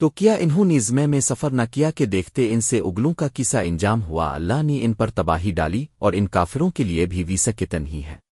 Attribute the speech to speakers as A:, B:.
A: تو کیا انہوں نظمے میں سفر نہ کیا کہ دیکھتے ان سے اگلوں کا کسا انجام ہوا، اللہ نے ان پر تباہی ڈالی اور ان کافروں کے لیے بھی ویسا کتن ہی ہے۔